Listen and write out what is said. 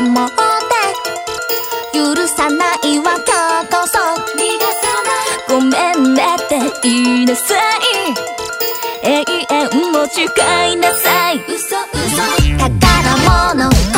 守って許さないわ今日こそ逃がさない。ごめんねって言いなさい。永遠を誓いなさい。嘘嘘。宝物。